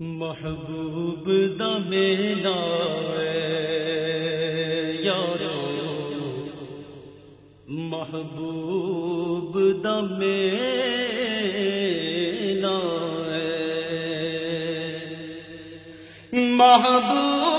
محبوب دمیلا یارو۔ محبوب دمیلا محبوب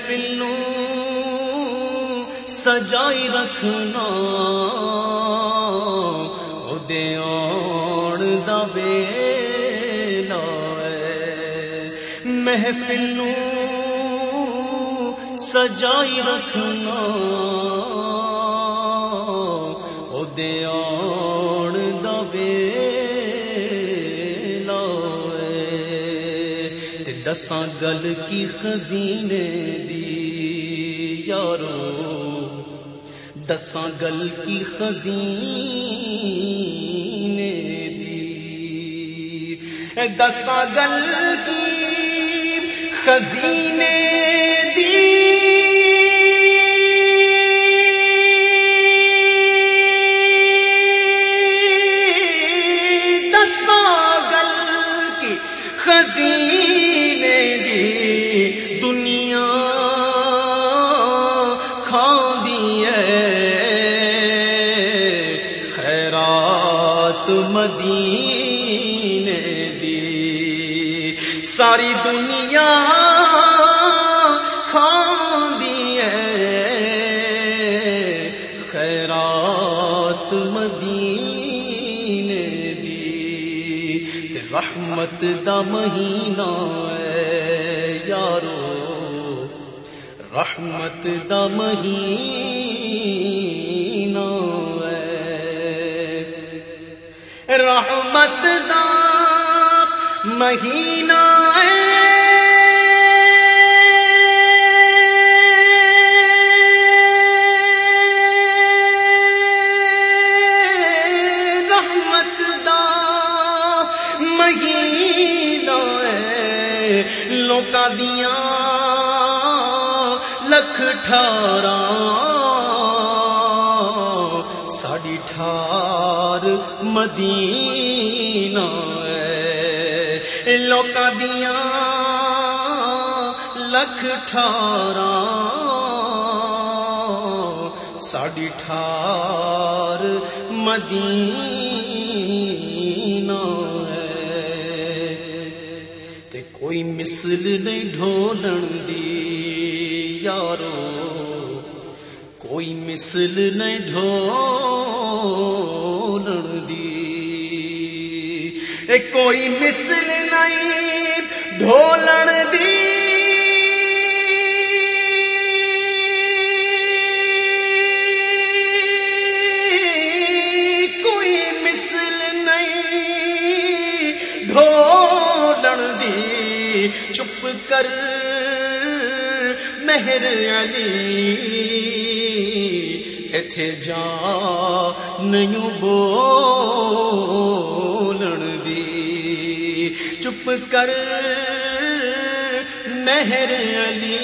محفل سجائی رکھنا دے آن دا ویلا محفل سجائی رکھنا او دے آن دساں گل کی خزینے دی، یارو۔ دساں گل کی خزینے دی۔ دساں گل کی خزینے دنیا کھاندی ہے۔ خیرات مدینے دی۔ ساری دنیا کھاندی ہے۔ خیرات مدینے دی۔ رحمت دا مہینہ ہے۔ یارو رحمت دا مہینہ ہے۔ رحمت دا مہینہ ہے۔ لوکاں دیاں لکھ ٹھارا ساڈی ٹھار مدینہ ہے لوکاں دیاں لکھ ٹھارا ساڈی ٹھار مدینہ کوئی مثل نہیں ڈھولن دی، یارو۔ کوئی مثل نہیں ڈھولن دی۔ اے کوئی مثل نہیں ڈھولن دی۔ چپ کر مہر علی ایتھے جا نہیں بولن دی۔ چپ کر مہر علی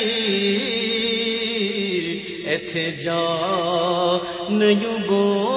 ایتھے جا نہیں بولن